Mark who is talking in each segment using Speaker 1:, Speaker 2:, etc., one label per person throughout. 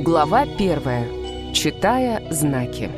Speaker 1: Глава первая. Читая знаки.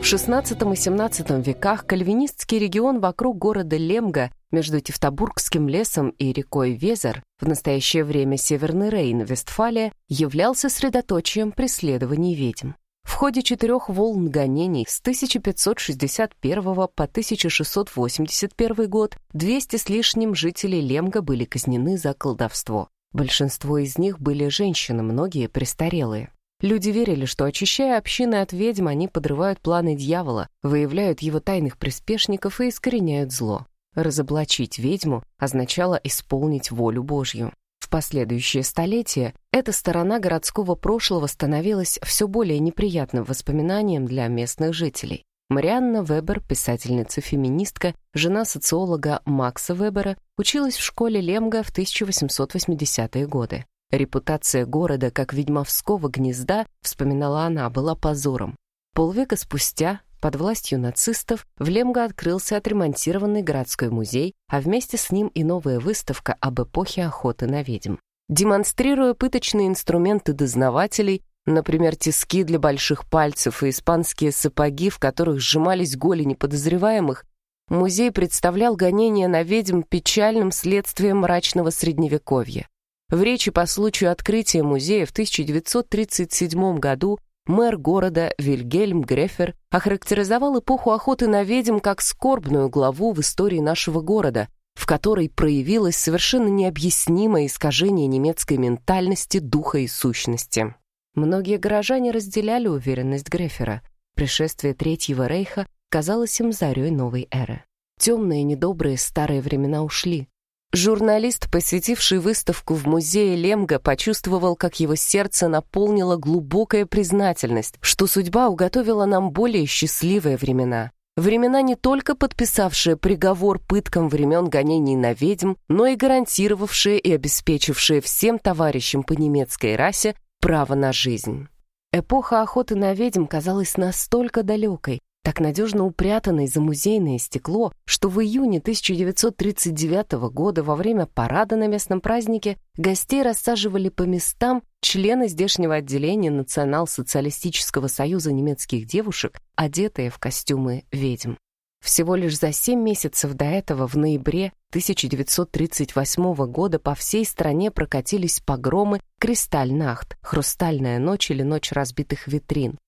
Speaker 1: В XVI и XVII веках кальвинистский регион вокруг города Лемга между Тевтобургским лесом и рекой Везер, в настоящее время Северный Рейн, Вестфалия, являлся средоточием преследований ведьм. В ходе четырех волн гонений с 1561 по 1681 год 200 с лишним жителей Лемга были казнены за колдовство. Большинство из них были женщины, многие престарелые. Люди верили, что, очищая общины от ведьм, они подрывают планы дьявола, выявляют его тайных приспешников и искореняют зло. Разоблачить ведьму означало исполнить волю Божью последующие столетия эта сторона городского прошлого становилась все более неприятным воспоминанием для местных жителей. Марианна Вебер, писательница-феминистка, жена социолога Макса Вебера, училась в школе Лемга в 1880-е годы. Репутация города как ведьмовского гнезда, вспоминала она, была позором. Полвека спустя под властью нацистов в Лемго открылся отремонтированный городской музей, а вместе с ним и новая выставка об эпохе охоты на ведьм. Демонстрируя пыточные инструменты дознавателей, например, тиски для больших пальцев и испанские сапоги, в которых сжимались голени подозреваемых, музей представлял гонение на ведьм печальным следствием мрачного средневековья. В речи по случаю открытия музея в 1937 году Мэр города Вильгельм Грефер охарактеризовал эпоху охоты на ведьм как скорбную главу в истории нашего города, в которой проявилось совершенно необъяснимое искажение немецкой ментальности, духа и сущности. Многие горожане разделяли уверенность Грефера. Пришествие Третьего Рейха казалось им зарей новой эры. Темные недобрые старые времена ушли. Журналист, посетивший выставку в музее Лемга, почувствовал, как его сердце наполнило глубокая признательность, что судьба уготовила нам более счастливые времена. Времена, не только подписавшие приговор пыткам времен гонений на ведьм, но и гарантировавшие и обеспечившие всем товарищам по немецкой расе право на жизнь. Эпоха охоты на ведьм казалась настолько далекой, так надежно упрятанной за музейное стекло, что в июне 1939 года во время парада на местном празднике гостей рассаживали по местам члены здешнего отделения Национал-социалистического союза немецких девушек, одетые в костюмы ведьм. Всего лишь за семь месяцев до этого, в ноябре 1938 года, по всей стране прокатились погромы «Кристальнахт», «Хрустальная ночь» или «Ночь разбитых витрин»,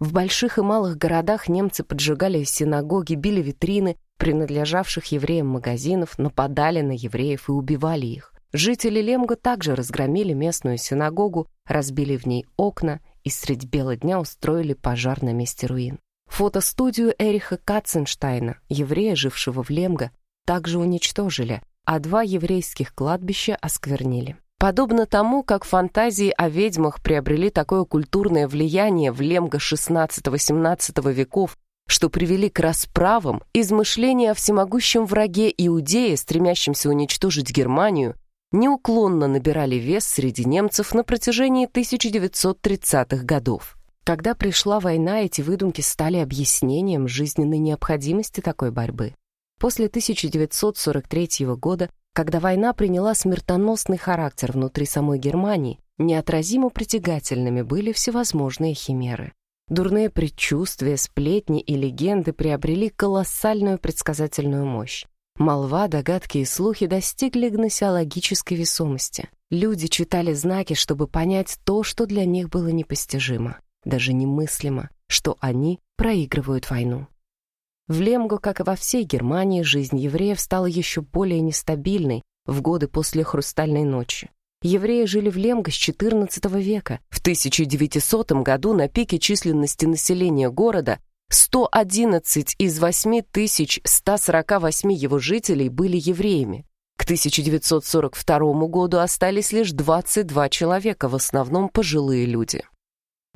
Speaker 1: в больших и малых городах немцы поджигали синагоги, били витрины принадлежавших евреям магазинов, нападали на евреев и убивали их. Жители Лемга также разгромили местную синагогу, разбили в ней окна и средь бела дня устроили пожар на месте руин. Фотостудию Эриха Катценштайна, еврея, жившего в Лемго, также уничтожили, а два еврейских кладбища осквернили. Подобно тому, как фантазии о ведьмах приобрели такое культурное влияние в Лемго XVI-XVII веков, что привели к расправам, измышления о всемогущем враге Иудея, стремящемся уничтожить Германию, неуклонно набирали вес среди немцев на протяжении 1930-х годов. Когда пришла война, эти выдумки стали объяснением жизненной необходимости такой борьбы. После 1943 года когда война приняла смертоносный характер внутри самой Германии, неотразимо притягательными были всевозможные химеры. Дурные предчувствия, сплетни и легенды приобрели колоссальную предсказательную мощь. Молва, догадки и слухи достигли гносеологической весомости. Люди читали знаки, чтобы понять то, что для них было непостижимо, даже немыслимо, что они проигрывают войну. В Лемго, как и во всей Германии, жизнь евреев стала еще более нестабильной в годы после «Хрустальной ночи». Евреи жили в Лемго с XIV века. В 1900 году на пике численности населения города 111 из 8148 его жителей были евреями. К 1942 году остались лишь 22 человека, в основном пожилые люди.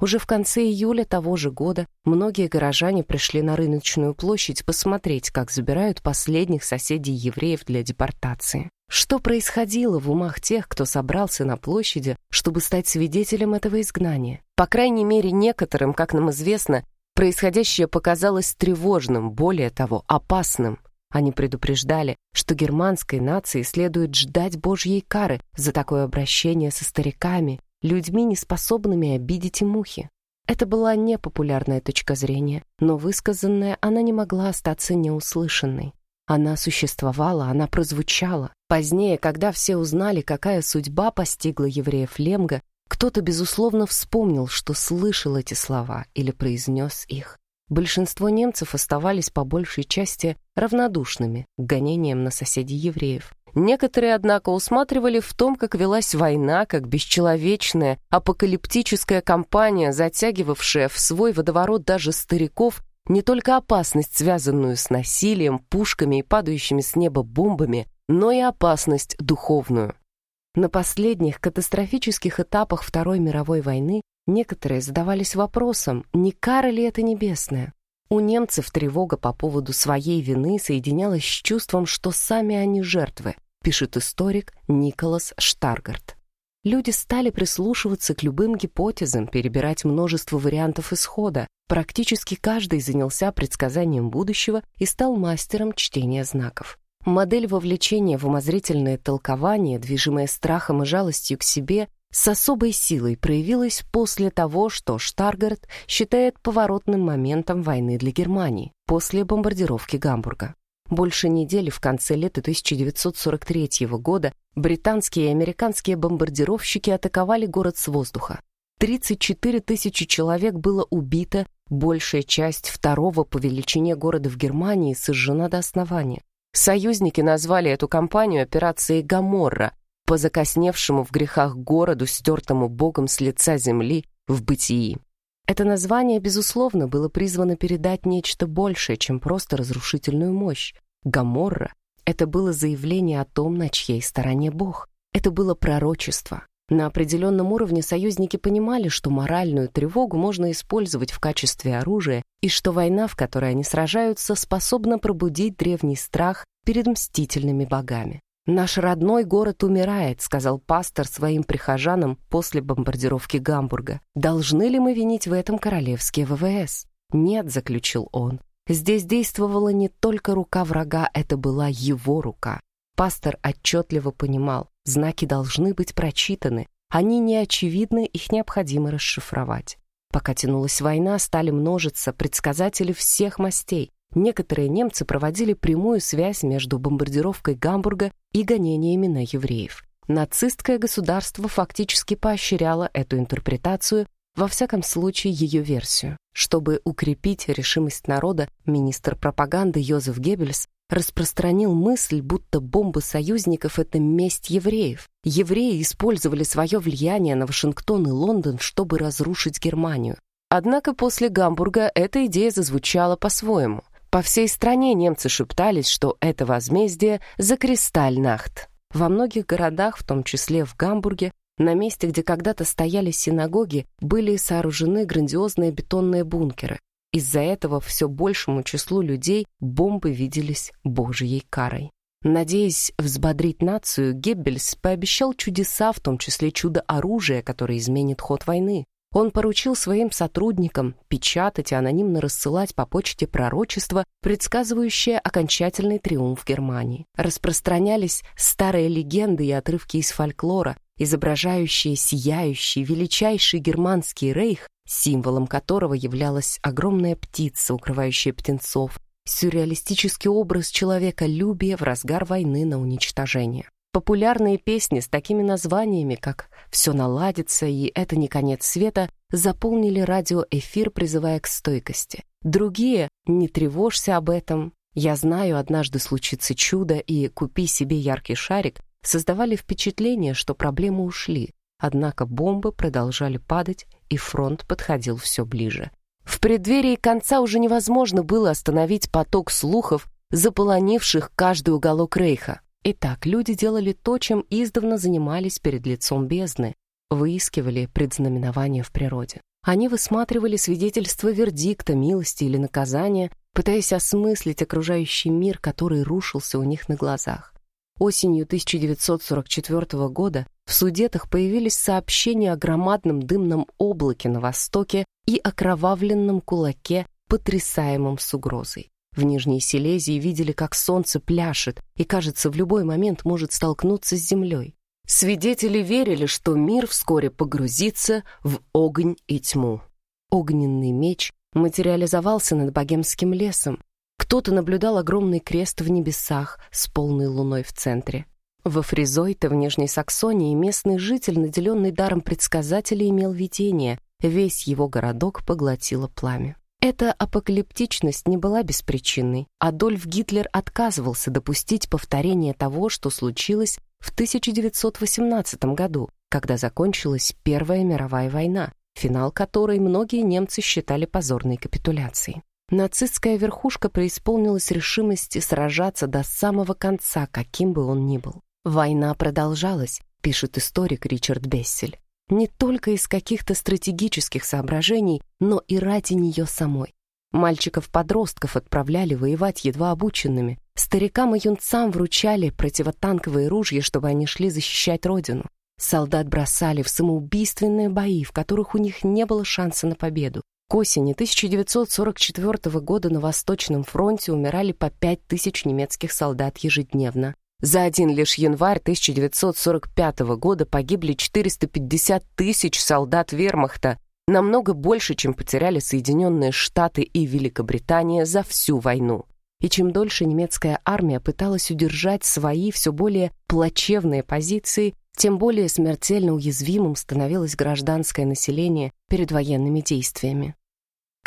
Speaker 1: Уже в конце июля того же года многие горожане пришли на рыночную площадь посмотреть, как забирают последних соседей евреев для депортации. Что происходило в умах тех, кто собрался на площади, чтобы стать свидетелем этого изгнания? По крайней мере, некоторым, как нам известно, происходящее показалось тревожным, более того, опасным. Они предупреждали, что германской нации следует ждать Божьей кары за такое обращение со стариками, людьми, неспособными обидеть и мухи. Это была непопулярная точка зрения, но высказанная она не могла остаться неуслышанной. Она существовала, она прозвучала. Позднее, когда все узнали, какая судьба постигла евреев Лемга, кто-то, безусловно, вспомнил, что слышал эти слова или произнес их. Большинство немцев оставались по большей части равнодушными к гонениям на соседей евреев. Некоторые, однако, усматривали в том, как велась война, как бесчеловечная, апокалиптическая кампания, затягивавшая в свой водоворот даже стариков, не только опасность, связанную с насилием, пушками и падающими с неба бомбами, но и опасность духовную. На последних катастрофических этапах Второй мировой войны некоторые задавались вопросом, не кара ли это небесная. У немцев тревога по поводу своей вины соединялась с чувством, что сами они жертвы, пишет историк Николас Штаргард. Люди стали прислушиваться к любым гипотезам, перебирать множество вариантов исхода. Практически каждый занялся предсказанием будущего и стал мастером чтения знаков. Модель вовлечения в умозрительное толкование, движимая страхом и жалостью к себе, с особой силой проявилась после того, что Штаргард считает поворотным моментом войны для Германии, после бомбардировки Гамбурга. Больше недели в конце лета 1943 года британские и американские бомбардировщики атаковали город с воздуха. 34 тысячи человек было убито, большая часть второго по величине города в Германии сожжена до основания. Союзники назвали эту кампанию операцией «Гаморра», по закосневшему в грехах городу, стертому богом с лица земли, в бытии. Это название, безусловно, было призвано передать нечто большее, чем просто разрушительную мощь. Гаморра — это было заявление о том, на чьей стороне Бог. Это было пророчество. На определенном уровне союзники понимали, что моральную тревогу можно использовать в качестве оружия и что война, в которой они сражаются, способна пробудить древний страх перед мстительными богами. «Наш родной город умирает», — сказал пастор своим прихожанам после бомбардировки Гамбурга. «Должны ли мы винить в этом королевские ВВС?» «Нет», — заключил он. «Здесь действовала не только рука врага, это была его рука». Пастор отчетливо понимал, знаки должны быть прочитаны, они не очевидны, их необходимо расшифровать. Пока тянулась война, стали множиться предсказатели всех мастей, Некоторые немцы проводили прямую связь между бомбардировкой Гамбурга и гонениями на евреев. Нацистское государство фактически поощряло эту интерпретацию, во всяком случае ее версию. Чтобы укрепить решимость народа, министр пропаганды Йозеф Геббельс распространил мысль, будто бомбы союзников — это месть евреев. Евреи использовали свое влияние на Вашингтон и Лондон, чтобы разрушить Германию. Однако после Гамбурга эта идея зазвучала по-своему. По всей стране немцы шептались, что это возмездие за Кристальнахт. Во многих городах, в том числе в Гамбурге, на месте, где когда-то стояли синагоги, были сооружены грандиозные бетонные бункеры. Из-за этого все большему числу людей бомбы виделись божьей карой. Надеясь взбодрить нацию, Геббельс пообещал чудеса, в том числе чудо оружия, которое изменит ход войны. Он поручил своим сотрудникам печатать и анонимно рассылать по почте пророчества, предсказывающее окончательный триумф Германии. Распространялись старые легенды и отрывки из фольклора, изображающие сияющий, величайший германский рейх, символом которого являлась огромная птица, укрывающая птенцов, сюрреалистический образ человека любия в разгар войны на уничтожение. Популярные песни с такими названиями, как «Все наладится» и «Это не конец света» заполнили радиоэфир, призывая к стойкости. Другие «Не тревожься об этом», «Я знаю, однажды случится чудо» и «Купи себе яркий шарик» создавали впечатление, что проблемы ушли, однако бомбы продолжали падать, и фронт подходил все ближе. В преддверии конца уже невозможно было остановить поток слухов, заполонивших каждый уголок Рейха. Итак, люди делали то, чем издавна занимались перед лицом бездны, выискивали предзнаменования в природе. Они высматривали свидетельства вердикта, милости или наказания, пытаясь осмыслить окружающий мир, который рушился у них на глазах. Осенью 1944 года в Судетах появились сообщения о громадном дымном облаке на востоке и окровавленном кулаке, потрясаемом с угрозой. В Нижней Силезии видели, как солнце пляшет и, кажется, в любой момент может столкнуться с землей. Свидетели верили, что мир вскоре погрузится в огонь и тьму. Огненный меч материализовался над богемским лесом. Кто-то наблюдал огромный крест в небесах с полной луной в центре. Во Фризойте в Нижней Саксонии местный житель, наделенный даром предсказателя, имел видение. Весь его городок поглотило пламя. Эта апокалиптичность не была беспричинной. Адольф Гитлер отказывался допустить повторение того, что случилось в 1918 году, когда закончилась Первая мировая война, финал которой многие немцы считали позорной капитуляцией. Нацистская верхушка преисполнилась решимости сражаться до самого конца, каким бы он ни был. Война продолжалась, пишет историк Ричард Бессель, не только из каких-то стратегических соображений, но и ради нее самой. Мальчиков-подростков отправляли воевать едва обученными, старикам и юнцам вручали противотанковые ружья, чтобы они шли защищать родину. Солдат бросали в самоубийственные бои, в которых у них не было шанса на победу. К осени 1944 года на Восточном фронте умирали по 5 тысяч немецких солдат ежедневно. За один лишь январь 1945 года погибли 450 тысяч солдат вермахта, намного больше, чем потеряли Соединенные Штаты и Великобритания за всю войну. И чем дольше немецкая армия пыталась удержать свои все более плачевные позиции, тем более смертельно уязвимым становилось гражданское население перед военными действиями.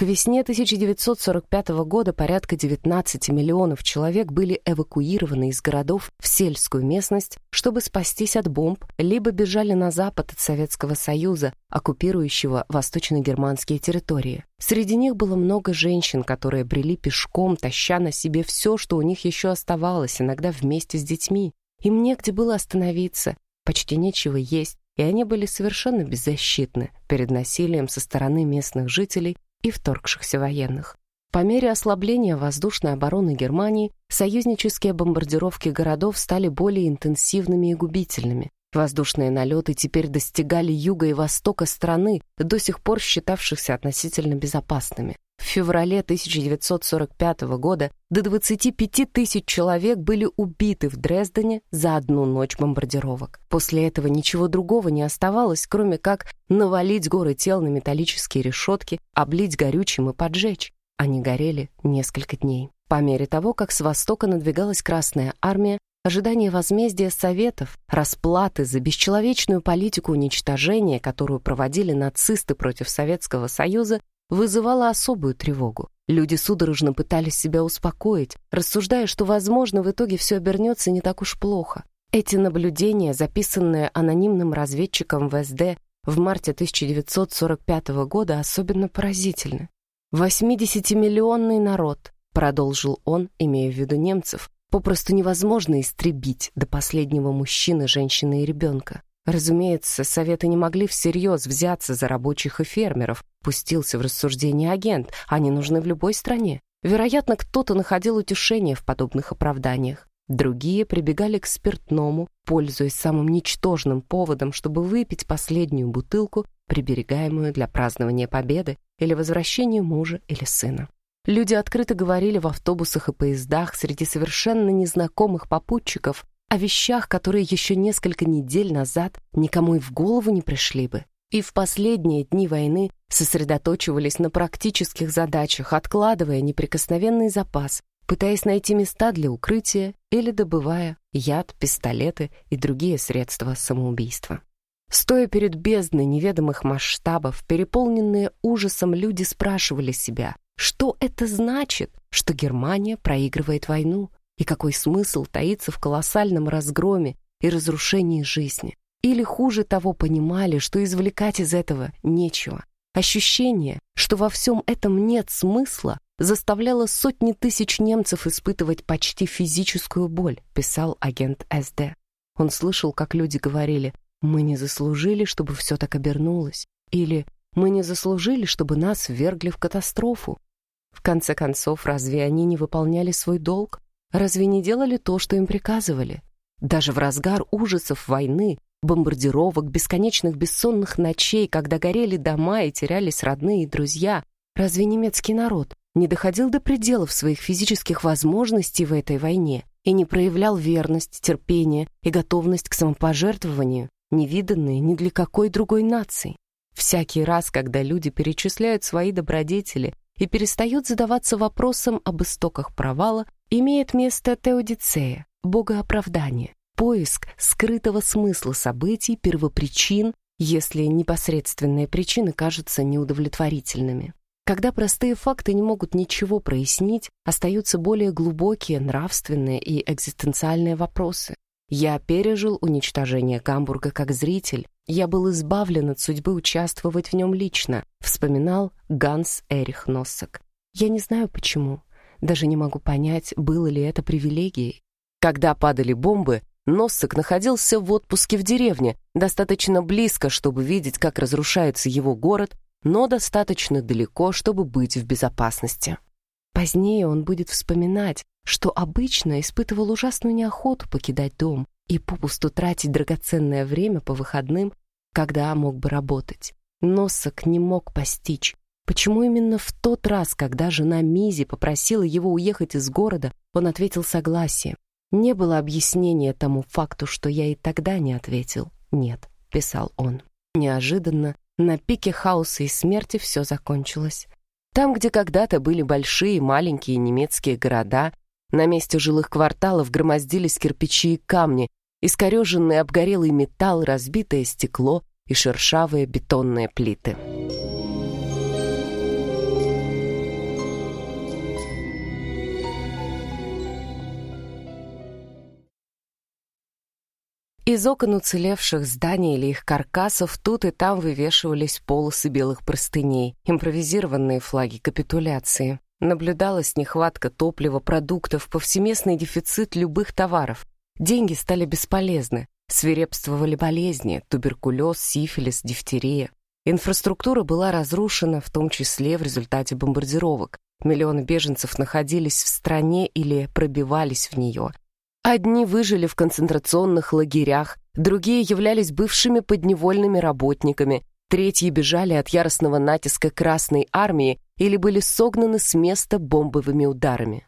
Speaker 1: К весне 1945 года порядка 19 миллионов человек были эвакуированы из городов в сельскую местность, чтобы спастись от бомб, либо бежали на запад от Советского Союза, оккупирующего восточно-германские территории. Среди них было много женщин, которые брели пешком, таща на себе все, что у них еще оставалось, иногда вместе с детьми. Им негде было остановиться, почти нечего есть, и они были совершенно беззащитны перед насилием со стороны местных жителей и вторгшихся военных. По мере ослабления воздушной обороны Германии союзнические бомбардировки городов стали более интенсивными и губительными. Воздушные налеты теперь достигали юга и востока страны, до сих пор считавшихся относительно безопасными. В феврале 1945 года до 25 тысяч человек были убиты в Дрездене за одну ночь бомбардировок. После этого ничего другого не оставалось, кроме как навалить горы тел на металлические решетки, облить горючим и поджечь. Они горели несколько дней. По мере того, как с востока надвигалась Красная Армия, ожидание возмездия Советов, расплаты за бесчеловечную политику уничтожения, которую проводили нацисты против Советского Союза, вызывало особую тревогу. Люди судорожно пытались себя успокоить, рассуждая, что, возможно, в итоге все обернется не так уж плохо. Эти наблюдения, записанные анонимным разведчиком ВСД в марте 1945 года, особенно поразительны. «80-миллионный народ», — продолжил он, имея в виду немцев, попросту невозможно истребить до последнего мужчины, женщины и ребенка. Разумеется, советы не могли всерьез взяться за рабочих и фермеров, пустился в рассуждение агент, они нужны в любой стране. Вероятно, кто-то находил утешение в подобных оправданиях. Другие прибегали к спиртному, пользуясь самым ничтожным поводом, чтобы выпить последнюю бутылку, приберегаемую для празднования победы или возвращения мужа или сына. Люди открыто говорили в автобусах и поездах среди совершенно незнакомых попутчиков о вещах, которые еще несколько недель назад никому и в голову не пришли бы. И в последние дни войны сосредоточивались на практических задачах, откладывая неприкосновенный запас, пытаясь найти места для укрытия или добывая яд, пистолеты и другие средства самоубийства. Стоя перед бездной неведомых масштабов, переполненные ужасом люди спрашивали себя, что это значит, что Германия проигрывает войну, и какой смысл таится в колоссальном разгроме и разрушении жизни. Или хуже того понимали, что извлекать из этого нечего. Ощущение, что во всем этом нет смысла, заставляло сотни тысяч немцев испытывать почти физическую боль, писал агент СД. Он слышал, как люди говорили «Мы не заслужили, чтобы все так обернулось» или «Мы не заслужили, чтобы нас ввергли в катастрофу». В конце концов, разве они не выполняли свой долг? Разве не делали то, что им приказывали? Даже в разгар ужасов войны, бомбардировок, бесконечных бессонных ночей, когда горели дома и терялись родные и друзья, разве немецкий народ не доходил до пределов своих физических возможностей в этой войне и не проявлял верность, терпение и готовность к самопожертвованию, невиданные ни для какой другой нации. Всякий раз, когда люди перечисляют свои добродетели и перестают задаваться вопросом об истоках провала, имеет место теодицея, богооправдание, поиск скрытого смысла событий, первопричин, если непосредственные причины кажутся неудовлетворительными. Когда простые факты не могут ничего прояснить, остаются более глубокие нравственные и экзистенциальные вопросы. Я пережил уничтожение Гамбурга как зритель. Я был избавлен от судьбы участвовать в нем лично, вспоминал Ганс Эрих Носсак. Я не знаю почему. Даже не могу понять, было ли это привилегией. Когда падали бомбы, Носсак находился в отпуске в деревне, достаточно близко, чтобы видеть, как разрушается его город, но достаточно далеко, чтобы быть в безопасности. Позднее он будет вспоминать, что обычно испытывал ужасную неохоту покидать дом и попусту тратить драгоценное время по выходным, когда мог бы работать. Носок не мог постичь, почему именно в тот раз, когда жена Мизи попросила его уехать из города, он ответил согласием. Не было объяснения тому факту, что я и тогда не ответил. «Нет», — писал он. Неожиданно на пике хаоса и смерти все закончилось. Там, где когда-то были большие и маленькие немецкие города, на месте жилых кварталов громоздились кирпичи и камни, искореженный обгорелый металл, разбитое стекло и шершавые бетонные плиты. Из окон уцелевших зданий или их каркасов тут и там вывешивались полосы белых простыней, импровизированные флаги капитуляции. Наблюдалась нехватка топлива, продуктов, повсеместный дефицит любых товаров. Деньги стали бесполезны. Свирепствовали болезни, туберкулез, сифилис, дифтерия. Инфраструктура была разрушена, в том числе в результате бомбардировок. Миллионы беженцев находились в стране или пробивались в нее. Одни выжили в концентрационных лагерях, другие являлись бывшими подневольными работниками, третьи бежали от яростного натиска Красной Армии или были согнаны с места бомбовыми ударами.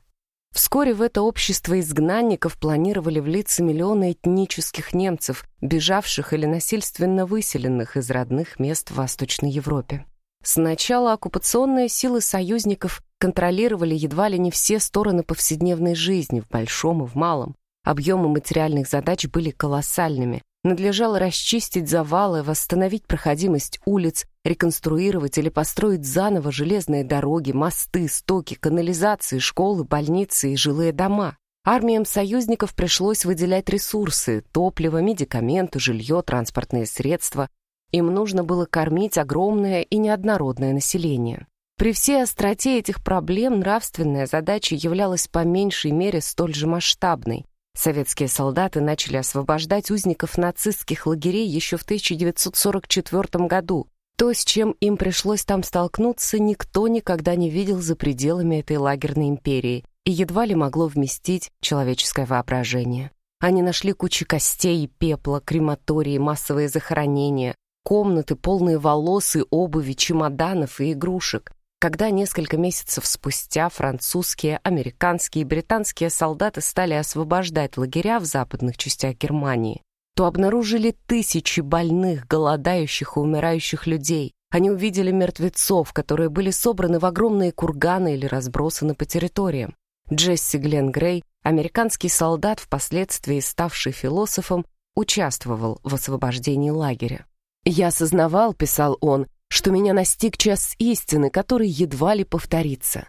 Speaker 1: Вскоре в это общество изгнанников планировали влиться миллионы этнических немцев, бежавших или насильственно выселенных из родных мест в Восточной Европе. Сначала оккупационные силы союзников контролировали едва ли не все стороны повседневной жизни в большом и в малом. Объемы материальных задач были колоссальными. Надлежало расчистить завалы, восстановить проходимость улиц, реконструировать или построить заново железные дороги, мосты, стоки, канализации, школы, больницы и жилые дома. Армиям союзников пришлось выделять ресурсы – топливо, медикаменты, жилье, транспортные средства. Им нужно было кормить огромное и неоднородное население. При всей остроте этих проблем нравственная задача являлась по меньшей мере столь же масштабной. Советские солдаты начали освобождать узников нацистских лагерей еще в 1944 году. То, с чем им пришлось там столкнуться, никто никогда не видел за пределами этой лагерной империи и едва ли могло вместить человеческое воображение. Они нашли кучи костей и пепла, крематории, массовые захоронения, комнаты, полные волос и обуви, чемоданов и игрушек. Когда несколько месяцев спустя французские, американские и британские солдаты стали освобождать лагеря в западных частях Германии, то обнаружили тысячи больных, голодающих и умирающих людей. Они увидели мертвецов, которые были собраны в огромные курганы или разбросаны по территориям. Джесси Глен Грей, американский солдат, впоследствии ставший философом, участвовал в освобождении лагеря. «Я осознавал», — писал он, что меня настиг час истины, который едва ли повторится.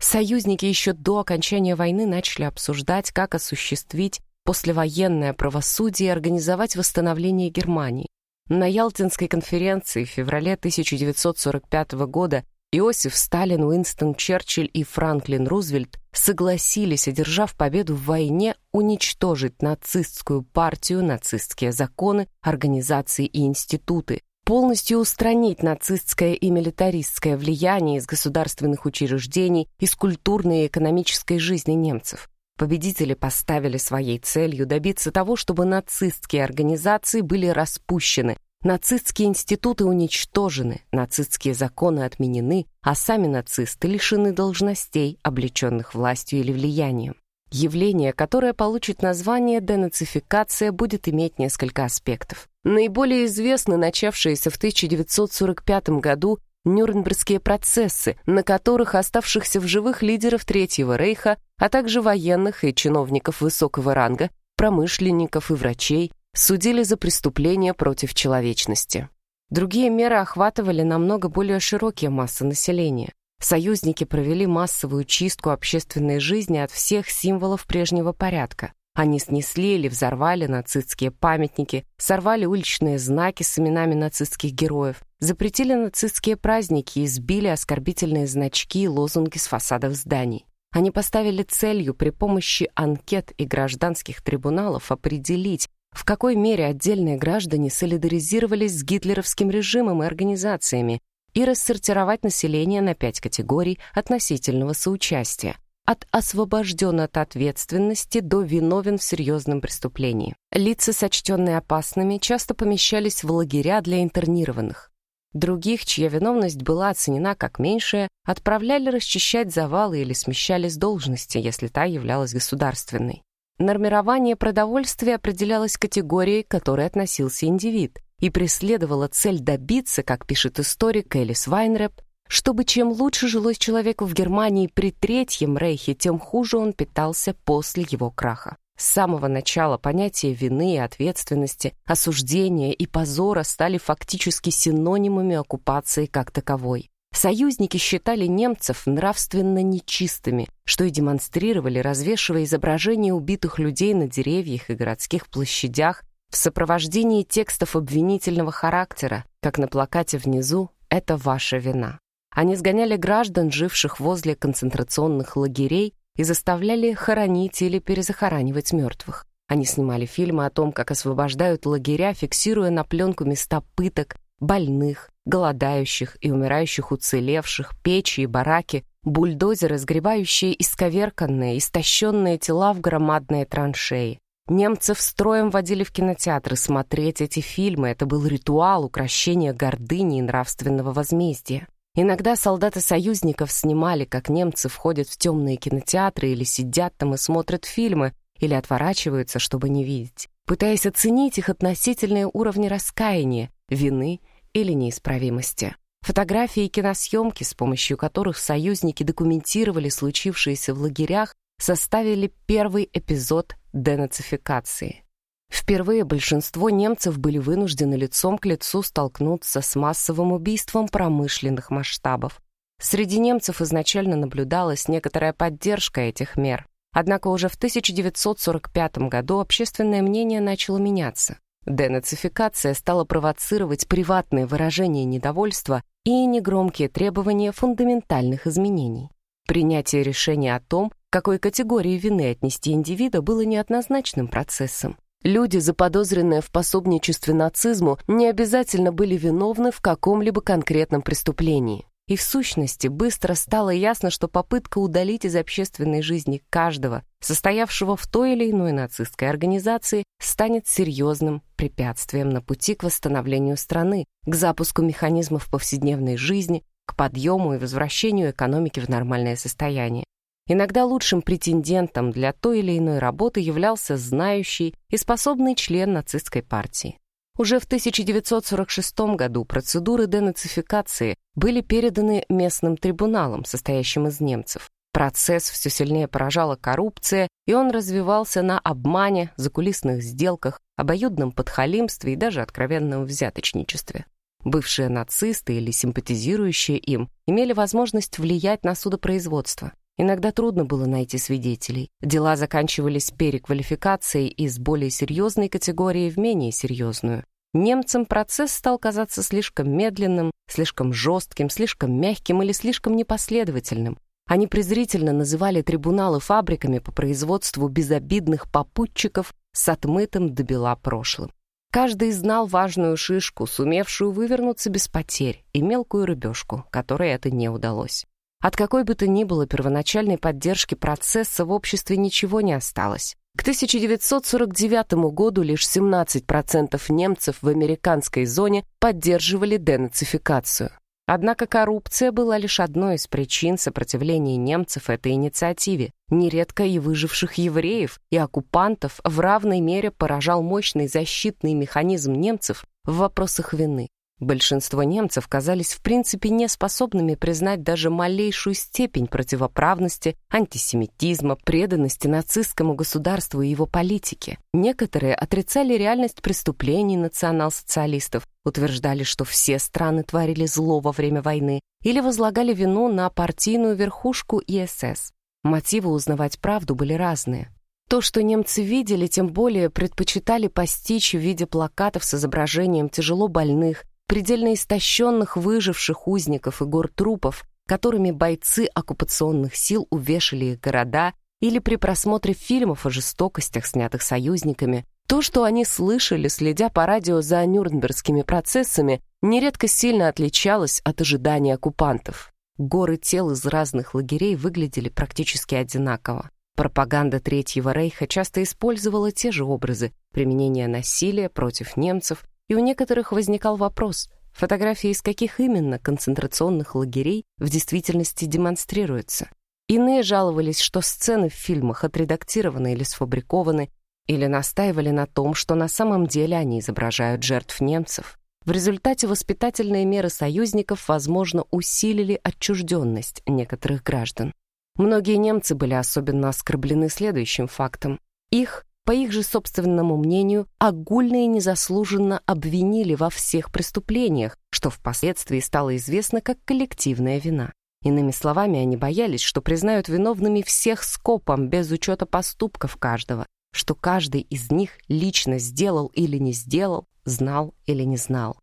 Speaker 1: Союзники еще до окончания войны начали обсуждать, как осуществить послевоенное правосудие и организовать восстановление Германии. На Ялтинской конференции в феврале 1945 года Иосиф Сталин, Уинстон Черчилль и Франклин Рузвельт согласились, одержав победу в войне, уничтожить нацистскую партию, нацистские законы, организации и институты, полностью устранить нацистское и милитаристское влияние из государственных учреждений, из культурной и экономической жизни немцев. Победители поставили своей целью добиться того, чтобы нацистские организации были распущены, Нацистские институты уничтожены, нацистские законы отменены, а сами нацисты лишены должностей, облеченных властью или влиянием. Явление, которое получит название денацификация, будет иметь несколько аспектов. Наиболее известны начавшиеся в 1945 году Нюрнбергские процессы, на которых оставшихся в живых лидеров Третьего Рейха, а также военных и чиновников высокого ранга, промышленников и врачей, судили за преступления против человечности. Другие меры охватывали намного более широкие массы населения. Союзники провели массовую чистку общественной жизни от всех символов прежнего порядка. Они снесли или взорвали нацистские памятники, сорвали уличные знаки с именами нацистских героев, запретили нацистские праздники и сбили оскорбительные значки и лозунги с фасадов зданий. Они поставили целью при помощи анкет и гражданских трибуналов определить, в какой мере отдельные граждане солидаризировались с гитлеровским режимом и организациями и рассортировать население на пять категорий относительного соучастия от освобожден от ответственности до виновен в серьезном преступлении. Лица, сочтенные опасными, часто помещались в лагеря для интернированных. Других, чья виновность была оценена как меньшая, отправляли расчищать завалы или смещали с должности, если та являлась государственной. Нормирование продовольствия определялось категорией, к которой относился индивид, и преследовала цель добиться, как пишет историк Элис Вайнреп, чтобы чем лучше жилось человеку в Германии при Третьем Рейхе, тем хуже он питался после его краха. С самого начала понятия вины и ответственности, осуждения и позора стали фактически синонимами оккупации как таковой. Союзники считали немцев нравственно нечистыми, что и демонстрировали, развешивая изображения убитых людей на деревьях и городских площадях в сопровождении текстов обвинительного характера, как на плакате внизу «Это ваша вина». Они сгоняли граждан, живших возле концентрационных лагерей, и заставляли хоронить или перезахоранивать мертвых. Они снимали фильмы о том, как освобождают лагеря, фиксируя на пленку места пыток, больных, голодающих и умирающих уцелевших, печи и бараки, бульдозеры, сгребающие исковерканные, истощенные тела в громадные траншеи. Немцев строем водили в кинотеатры смотреть эти фильмы. Это был ритуал укращения гордыни и нравственного возмездия. Иногда солдаты союзников снимали, как немцы входят в темные кинотеатры или сидят там и смотрят фильмы, или отворачиваются, чтобы не видеть, пытаясь оценить их относительные уровни раскаяния, вины или неисправимости. Фотографии и киносъемки, с помощью которых союзники документировали случившееся в лагерях, составили первый эпизод денацификации. Впервые большинство немцев были вынуждены лицом к лицу столкнуться с массовым убийством промышленных масштабов. Среди немцев изначально наблюдалась некоторая поддержка этих мер. Однако уже в 1945 году общественное мнение начало меняться. Денацификация стала провоцировать приватные выражения недовольства и негромкие требования фундаментальных изменений. Принятие решения о том, какой категории вины отнести индивида, было неоднозначным процессом. Люди, заподозренные в пособничестве нацизму, не обязательно были виновны в каком-либо конкретном преступлении. И в сущности быстро стало ясно, что попытка удалить из общественной жизни каждого, состоявшего в той или иной нацистской организации, станет серьезным препятствием на пути к восстановлению страны, к запуску механизмов повседневной жизни, к подъему и возвращению экономики в нормальное состояние. Иногда лучшим претендентом для той или иной работы являлся знающий и способный член нацистской партии. Уже в 1946 году процедуры денацификации были переданы местным трибуналам, состоящим из немцев. Процесс все сильнее поражала коррупция, и он развивался на обмане, закулисных сделках, обоюдном подхалимстве и даже откровенном взяточничестве. Бывшие нацисты или симпатизирующие им имели возможность влиять на судопроизводство. Иногда трудно было найти свидетелей. Дела заканчивались переквалификацией из более серьезной категории в менее серьезную. Немцам процесс стал казаться слишком медленным, слишком жестким, слишком мягким или слишком непоследовательным. Они презрительно называли трибуналы фабриками по производству безобидных попутчиков с отмытым до бела прошлым. Каждый знал важную шишку, сумевшую вывернуться без потерь, и мелкую рыбешку, которой это не удалось. От какой бы то ни было первоначальной поддержки процесса в обществе ничего не осталось. К 1949 году лишь 17% немцев в американской зоне поддерживали денацификацию. Однако коррупция была лишь одной из причин сопротивления немцев этой инициативе. Нередко и выживших евреев, и оккупантов в равной мере поражал мощный защитный механизм немцев в вопросах вины. Большинство немцев казались в принципе неспособными признать даже малейшую степень противоправности, антисемитизма, преданности нацистскому государству и его политике. Некоторые отрицали реальность преступлений национал-социалистов, утверждали, что все страны творили зло во время войны или возлагали вину на партийную верхушку ИСС. Мотивы узнавать правду были разные. То, что немцы видели, тем более предпочитали постичь в виде плакатов с изображением тяжело больных, предельно истощенных выживших узников и гор трупов, которыми бойцы оккупационных сил увешали их города, или при просмотре фильмов о жестокостях, снятых союзниками, то, что они слышали, следя по радио за нюрнбергскими процессами, нередко сильно отличалось от ожиданий оккупантов. Горы тел из разных лагерей выглядели практически одинаково. Пропаганда Третьего Рейха часто использовала те же образы применения насилия против немцев, и у некоторых возникал вопрос, фотографии из каких именно концентрационных лагерей в действительности демонстрируются. Иные жаловались, что сцены в фильмах отредактированы или сфабрикованы, или настаивали на том, что на самом деле они изображают жертв немцев. В результате воспитательные меры союзников, возможно, усилили отчужденность некоторых граждан. Многие немцы были особенно оскорблены следующим фактом. Их по их же собственному мнению, огульно и незаслуженно обвинили во всех преступлениях, что впоследствии стало известно как коллективная вина. Иными словами, они боялись, что признают виновными всех скопом, без учета поступков каждого, что каждый из них лично сделал или не сделал, знал или не знал.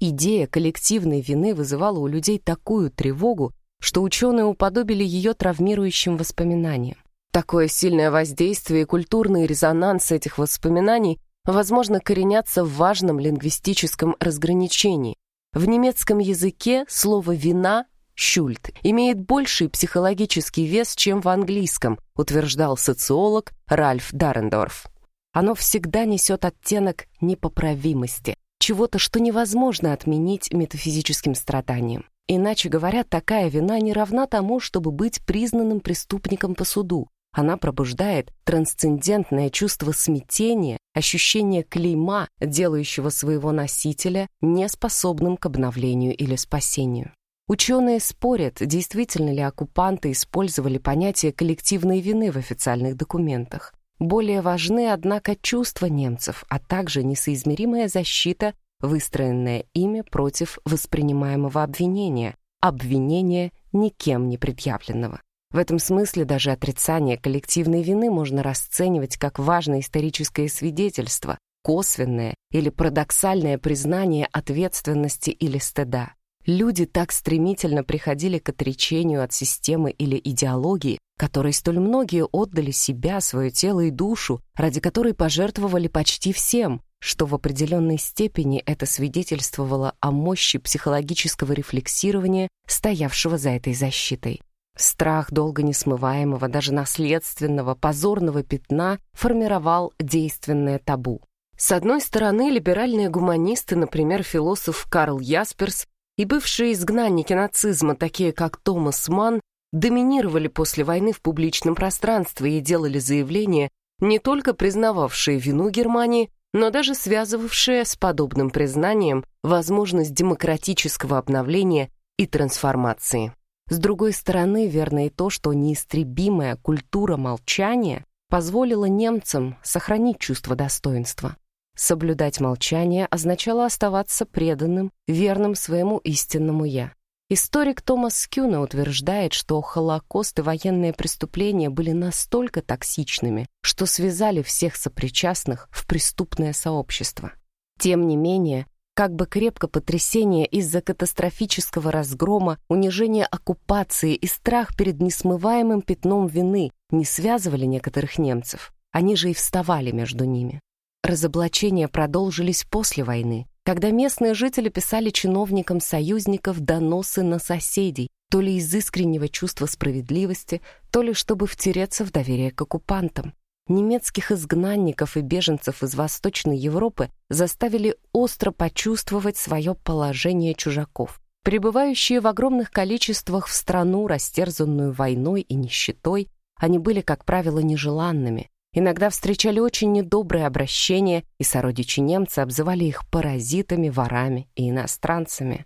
Speaker 1: Идея коллективной вины вызывала у людей такую тревогу, что ученые уподобили ее травмирующим воспоминаниям. Такое сильное воздействие и культурный резонанс этих воспоминаний возможно коренятся в важном лингвистическом разграничении. В немецком языке слово «вина» «щульт» имеет больший психологический вес, чем в английском, утверждал социолог Ральф Дарендорф. Оно всегда несет оттенок непоправимости, чего-то, что невозможно отменить метафизическим страданием. Иначе говоря, такая вина не равна тому, чтобы быть признанным преступником по суду. Она пробуждает трансцендентное чувство смятения, ощущение клейма, делающего своего носителя неспособным к обновлению или спасению. Ученые спорят, действительно ли оккупанты использовали понятие коллективной вины в официальных документах. Более важны, однако, чувства немцев, а также несоизмеримая защита, выстроенная ими против воспринимаемого обвинения, обвинения никем не предъявленного. В этом смысле даже отрицание коллективной вины можно расценивать как важное историческое свидетельство, косвенное или парадоксальное признание ответственности или стыда. Люди так стремительно приходили к отречению от системы или идеологии, которой столь многие отдали себя, свое тело и душу, ради которой пожертвовали почти всем, что в определенной степени это свидетельствовало о мощи психологического рефлексирования, стоявшего за этой защитой. Страх долго несмываемого, даже наследственного, позорного пятна формировал действенное табу. С одной стороны, либеральные гуманисты, например, философ Карл Ясперс и бывшие изгнанники нацизма, такие как Томас Манн, доминировали после войны в публичном пространстве и делали заявления, не только признававшие вину Германии, но даже связывавшие с подобным признанием возможность демократического обновления и трансформации. С другой стороны, верно и то, что неистребимая культура молчания позволила немцам сохранить чувство достоинства. Соблюдать молчание означало оставаться преданным, верным своему истинному «я». Историк Томас Кюна утверждает, что Холокост и военные преступления были настолько токсичными, что связали всех сопричастных в преступное сообщество. Тем не менее, как бы крепко потрясение из-за катастрофического разгрома, унижение оккупации и страх перед несмываемым пятном вины не связывали некоторых немцев, они же и вставали между ними. Разоблачения продолжились после войны, когда местные жители писали чиновникам союзников доносы на соседей, то ли из искреннего чувства справедливости, то ли чтобы втереться в доверие к оккупантам. Немецких изгнанников и беженцев из Восточной Европы заставили остро почувствовать свое положение чужаков. Прибывающие в огромных количествах в страну, растерзанную войной и нищетой, они были, как правило, нежеланными. Иногда встречали очень недобрые обращения, и сородичи немцы обзывали их паразитами, ворами и иностранцами.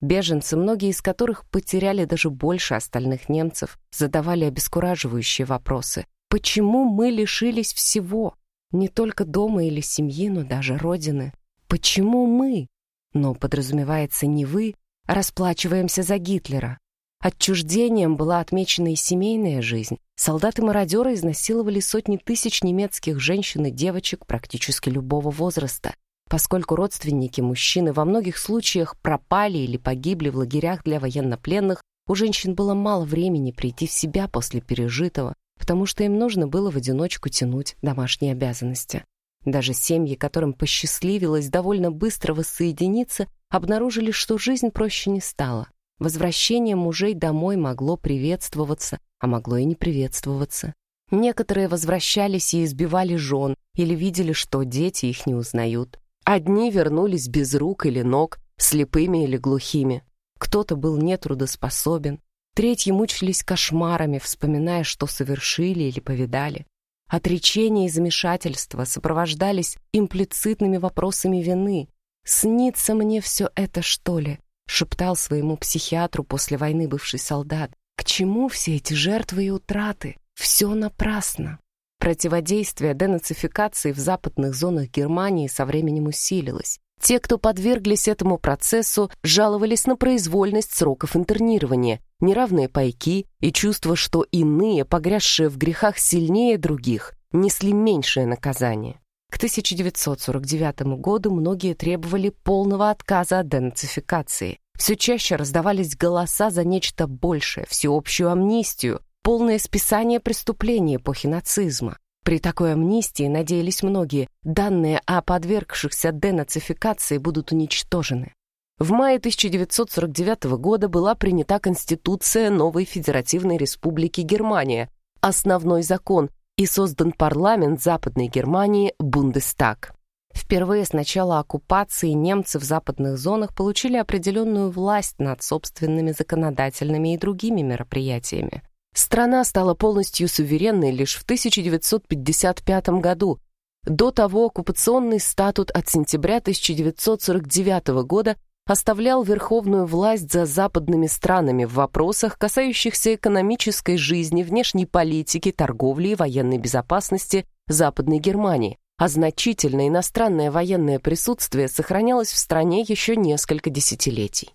Speaker 1: Беженцы, многие из которых потеряли даже больше остальных немцев, задавали обескураживающие вопросы. Почему мы лишились всего? Не только дома или семьи, но даже родины. Почему мы? Но подразумевается не вы, а расплачиваемся за Гитлера. Отчуждением была отмечена и семейная жизнь. Солдаты-мародеры изнасиловали сотни тысяч немецких женщин и девочек практически любого возраста. Поскольку родственники мужчины во многих случаях пропали или погибли в лагерях для военнопленных, у женщин было мало времени прийти в себя после пережитого, потому что им нужно было в одиночку тянуть домашние обязанности. Даже семьи, которым посчастливилось довольно быстро воссоединиться, обнаружили, что жизнь проще не стала. Возвращение мужей домой могло приветствоваться, а могло и не приветствоваться. Некоторые возвращались и избивали жен или видели, что дети их не узнают. Одни вернулись без рук или ног, слепыми или глухими. Кто-то был нетрудоспособен, Третьи мучились кошмарами, вспоминая, что совершили или повидали. Отречение и замешательство сопровождались имплицитными вопросами вины. «Снится мне все это, что ли?» — шептал своему психиатру после войны бывший солдат. «К чему все эти жертвы и утраты? Все напрасно!» Противодействие денацификации в западных зонах Германии со временем усилилось. Те, кто подверглись этому процессу, жаловались на произвольность сроков интернирования, неравные пайки и чувство, что иные, погрязшие в грехах сильнее других, несли меньшее наказание. К 1949 году многие требовали полного отказа от денацификации. Все чаще раздавались голоса за нечто большее, всеобщую амнистию, полное списание преступлений эпохи нацизма. При такой амнистии, надеялись многие, данные о подвергшихся денацификации будут уничтожены. В мае 1949 года была принята Конституция новой Федеративной Республики Германия, основной закон, и создан парламент Западной Германии Бундестаг. Впервые с начала оккупации немцы в западных зонах получили определенную власть над собственными законодательными и другими мероприятиями. Страна стала полностью суверенной лишь в 1955 году. До того оккупационный статут от сентября 1949 года оставлял верховную власть за западными странами в вопросах, касающихся экономической жизни, внешней политики, торговли и военной безопасности Западной Германии, а значительное иностранное военное присутствие сохранялось в стране еще несколько десятилетий.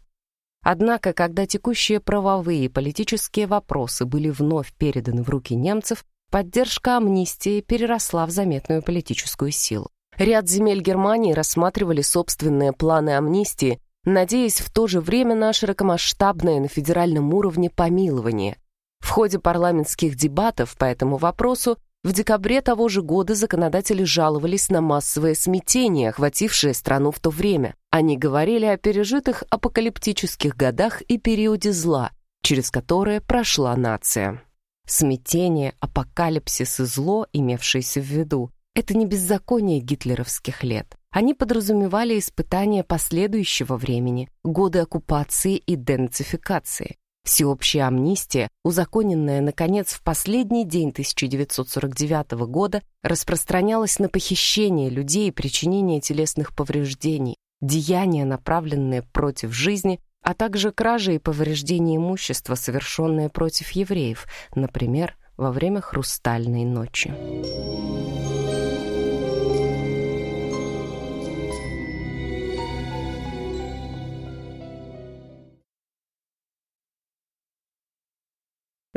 Speaker 1: Однако, когда текущие правовые и политические вопросы были вновь переданы в руки немцев, поддержка амнистии переросла в заметную политическую силу. Ряд земель Германии рассматривали собственные планы амнистии, надеясь в то же время на широкомасштабное на федеральном уровне помилование. В ходе парламентских дебатов по этому вопросу в декабре того же года законодатели жаловались на массовое смятение, охватившее страну в то время. Они говорили о пережитых апокалиптических годах и периоде зла, через которое прошла нация. Смятение, апокалипсис и зло, имевшиеся в виду, это не беззаконие гитлеровских лет. Они подразумевали испытания последующего времени, годы оккупации и денацификации. Всеобщая амнистия, узаконенная, наконец, в последний день 1949 года, распространялась на похищение людей и причинение телесных повреждений, деяния, направленные против жизни, а также кражи и повреждения имущества, совершенные против евреев, например, во время «Хрустальной ночи».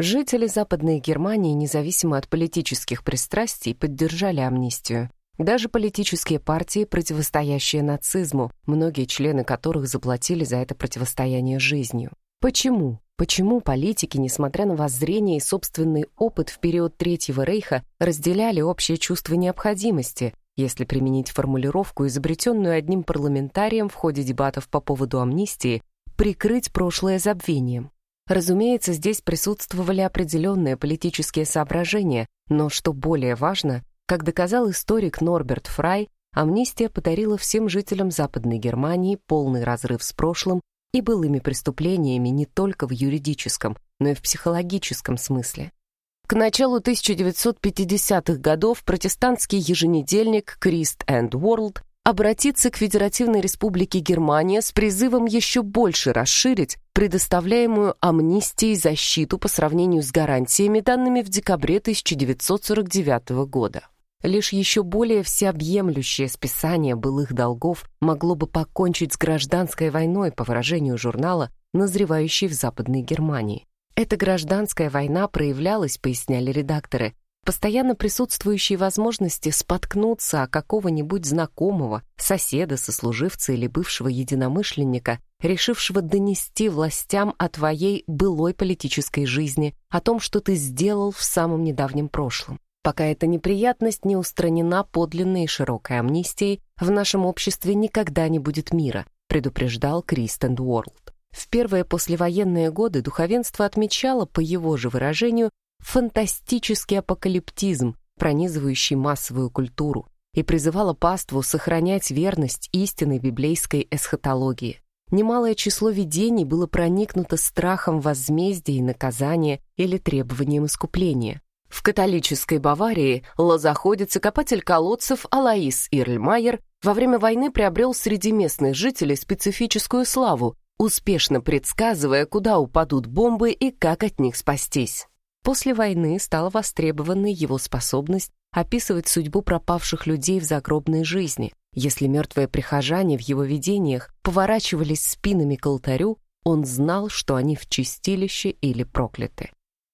Speaker 1: Жители Западной Германии, независимо от политических пристрастий, поддержали амнистию. Даже политические партии, противостоящие нацизму, многие члены которых заплатили за это противостояние жизнью. Почему? Почему политики, несмотря на воззрение и собственный опыт в период Третьего Рейха, разделяли общее чувство необходимости, если применить формулировку, изобретенную одним парламентарием в ходе дебатов по поводу амнистии, прикрыть прошлое забвением? Разумеется, здесь присутствовали определенные политические соображения, но, что более важно, как доказал историк Норберт Фрай, амнистия подарила всем жителям Западной Германии полный разрыв с прошлым и былыми преступлениями не только в юридическом, но и в психологическом смысле. К началу 1950-х годов протестантский еженедельник Christ and World обратиться к Федеративной Республике Германия с призывом еще больше расширить предоставляемую амнистией защиту по сравнению с гарантиями, данными в декабре 1949 года. Лишь еще более всеобъемлющее списание былых долгов могло бы покончить с гражданской войной, по выражению журнала, назревающей в Западной Германии. Эта гражданская война проявлялась, поясняли редакторы, постоянно присутствующей возможности споткнуться о какого-нибудь знакомого, соседа, сослуживца или бывшего единомышленника, решившего донести властям о твоей былой политической жизни, о том, что ты сделал в самом недавнем прошлом. Пока эта неприятность не устранена подлинной и широкой амнистией, в нашем обществе никогда не будет мира, предупреждал Кристен Уорлд. В первые послевоенные годы духовенство отмечало, по его же выражению, фантастический апокалиптизм, пронизывающий массовую культуру, и призывала паству сохранять верность истинной библейской эсхатологии. Немалое число видений было проникнуто страхом возмездия и наказания или требованием искупления. В католической Баварии лозоходец и копатель колодцев Алаис Ирльмайер во время войны приобрел среди местных жителей специфическую славу, успешно предсказывая, куда упадут бомбы и как от них спастись. После войны стала востребованной его способность описывать судьбу пропавших людей в загробной жизни. Если мертвые прихожане в его видениях поворачивались спинами к алтарю, он знал, что они в чистилище или прокляты.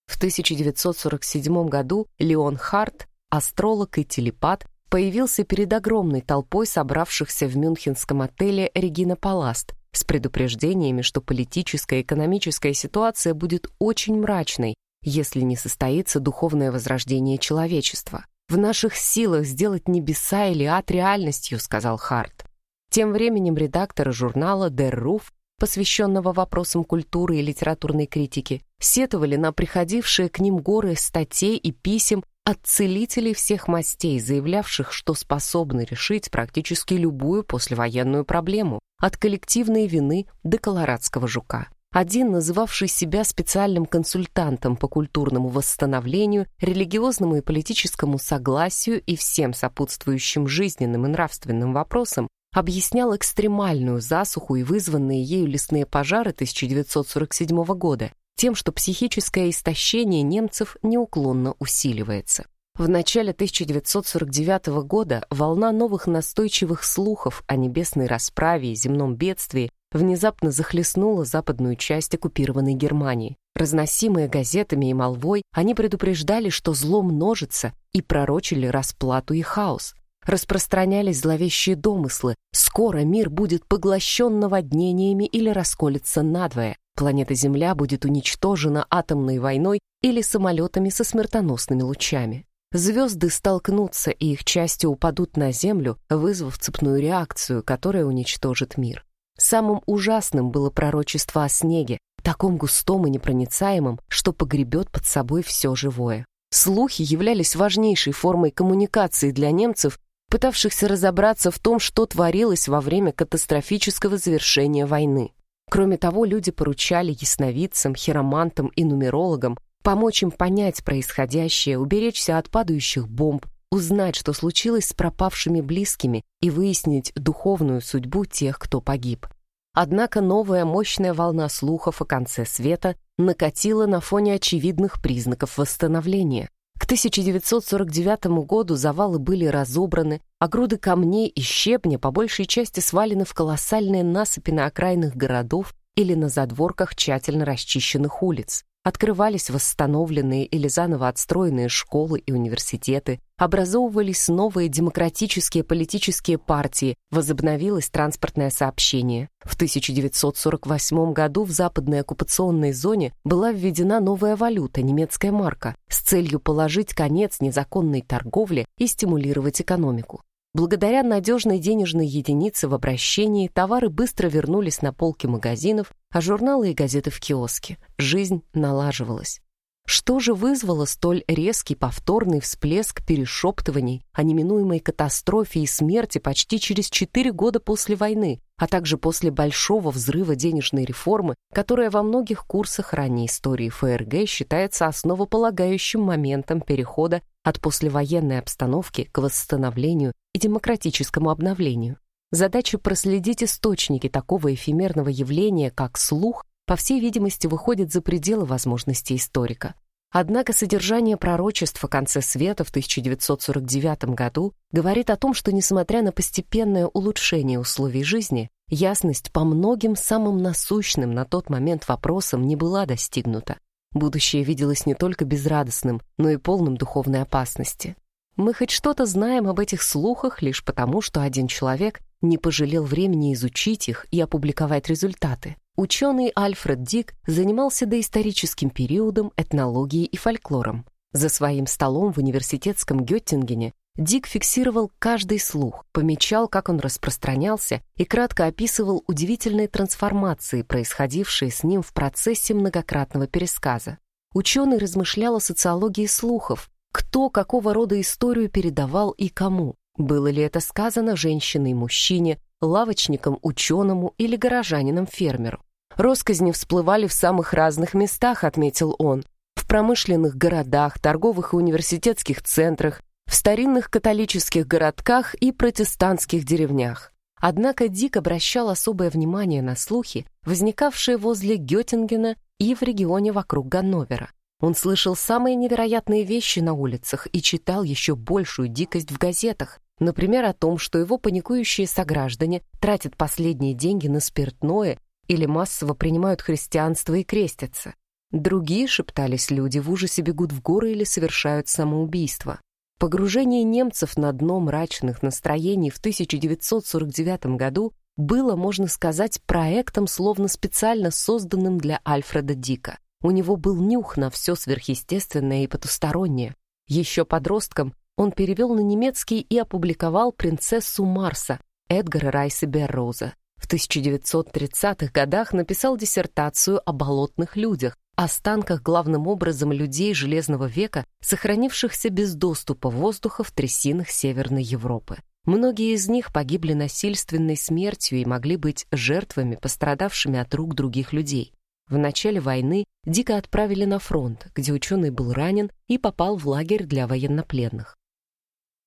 Speaker 1: В 1947 году Леон Харт, астролог и телепат, появился перед огромной толпой собравшихся в мюнхенском отеле «Регина Паласт» с предупреждениями, что политическая и экономическая ситуация будет очень мрачной, если не состоится духовное возрождение человечества. «В наших силах сделать небеса или ад реальностью», — сказал Харт. Тем временем редактор журнала «Der Ruf», посвященного вопросам культуры и литературной критики, сетовали на приходившие к ним горы статей и писем от целителей всех мастей, заявлявших, что способны решить практически любую послевоенную проблему, от коллективной вины до колорадского жука. Один, называвший себя специальным консультантом по культурному восстановлению, религиозному и политическому согласию и всем сопутствующим жизненным и нравственным вопросам, объяснял экстремальную засуху и вызванные ею лесные пожары 1947 года тем, что психическое истощение немцев неуклонно усиливается. В начале 1949 года волна новых настойчивых слухов о небесной расправе и земном бедствии внезапно захлестнула западную часть оккупированной Германии. Разносимые газетами и молвой, они предупреждали, что зло множится, и пророчили расплату и хаос. Распространялись зловещие домыслы. Скоро мир будет поглощен наводнениями или расколется надвое. Планета Земля будет уничтожена атомной войной или самолетами со смертоносными лучами. Звезды столкнутся, и их части упадут на Землю, вызвав цепную реакцию, которая уничтожит мир. Самым ужасным было пророчество о снеге, таком густом и непроницаемом, что погребет под собой все живое. Слухи являлись важнейшей формой коммуникации для немцев, пытавшихся разобраться в том, что творилось во время катастрофического завершения войны. Кроме того, люди поручали ясновидцам, хиромантам и нумерологам помочь им понять происходящее, уберечься от падающих бомб, узнать, что случилось с пропавшими близкими и выяснить духовную судьбу тех, кто погиб. Однако новая мощная волна слухов о конце света накатила на фоне очевидных признаков восстановления. К 1949 году завалы были разобраны, а груды камней и щебня по большей части свалены в колоссальные насыпи на окраинах городов или на задворках тщательно расчищенных улиц. Открывались восстановленные или заново отстроенные школы и университеты, образовывались новые демократические политические партии, возобновилось транспортное сообщение. В 1948 году в западной оккупационной зоне была введена новая валюта, немецкая марка, с целью положить конец незаконной торговле и стимулировать экономику. Благодаря надежной денежной единице в обращении товары быстро вернулись на полки магазинов, а журналы и газеты в киоске. Жизнь налаживалась. Что же вызвало столь резкий повторный всплеск перешептываний о неминуемой катастрофе и смерти почти через четыре года после войны, а также после большого взрыва денежной реформы, которая во многих курсах ранней истории ФРГ считается основополагающим моментом перехода от послевоенной обстановки к восстановлению и демократическому обновлению. Задача проследить источники такого эфемерного явления, как слух, по всей видимости, выходит за пределы возможностей историка. Однако содержание пророчества конце света в 1949 году говорит о том, что, несмотря на постепенное улучшение условий жизни, ясность по многим самым насущным на тот момент вопросам не была достигнута. Будущее виделось не только безрадостным, но и полным духовной опасности. Мы хоть что-то знаем об этих слухах лишь потому, что один человек не пожалел времени изучить их и опубликовать результаты. Ученый Альфред Дик занимался доисторическим периодом, этнологией и фольклором. За своим столом в университетском Геттингене Дик фиксировал каждый слух, помечал, как он распространялся и кратко описывал удивительные трансформации, происходившие с ним в процессе многократного пересказа. Ученый размышлял о социологии слухов, кто какого рода историю передавал и кому. Было ли это сказано женщине мужчине, лавочникам, ученому или горожанинам-фермеру. Росказни всплывали в самых разных местах, отметил он. В промышленных городах, торговых и университетских центрах, в старинных католических городках и протестантских деревнях. Однако Дик обращал особое внимание на слухи, возникавшие возле Геттингена и в регионе вокруг Ганновера. Он слышал самые невероятные вещи на улицах и читал еще большую дикость в газетах, Например, о том, что его паникующие сограждане тратят последние деньги на спиртное или массово принимают христианство и крестятся. Другие, шептались люди, в ужасе бегут в горы или совершают самоубийство. Погружение немцев на дно мрачных настроений в 1949 году было, можно сказать, проектом, словно специально созданным для Альфреда Дика. У него был нюх на все сверхъестественное и потустороннее. Еще подростком он перевел на немецкий и опубликовал «Принцессу Марса» Эдгара Райса Берроуза. В 1930-х годах написал диссертацию о болотных людях, останках главным образом людей Железного века, сохранившихся без доступа воздуха в трясинах Северной Европы. Многие из них погибли насильственной смертью и могли быть жертвами, пострадавшими от рук других людей. В начале войны Дика отправили на фронт, где ученый был ранен и попал в лагерь для военнопленных.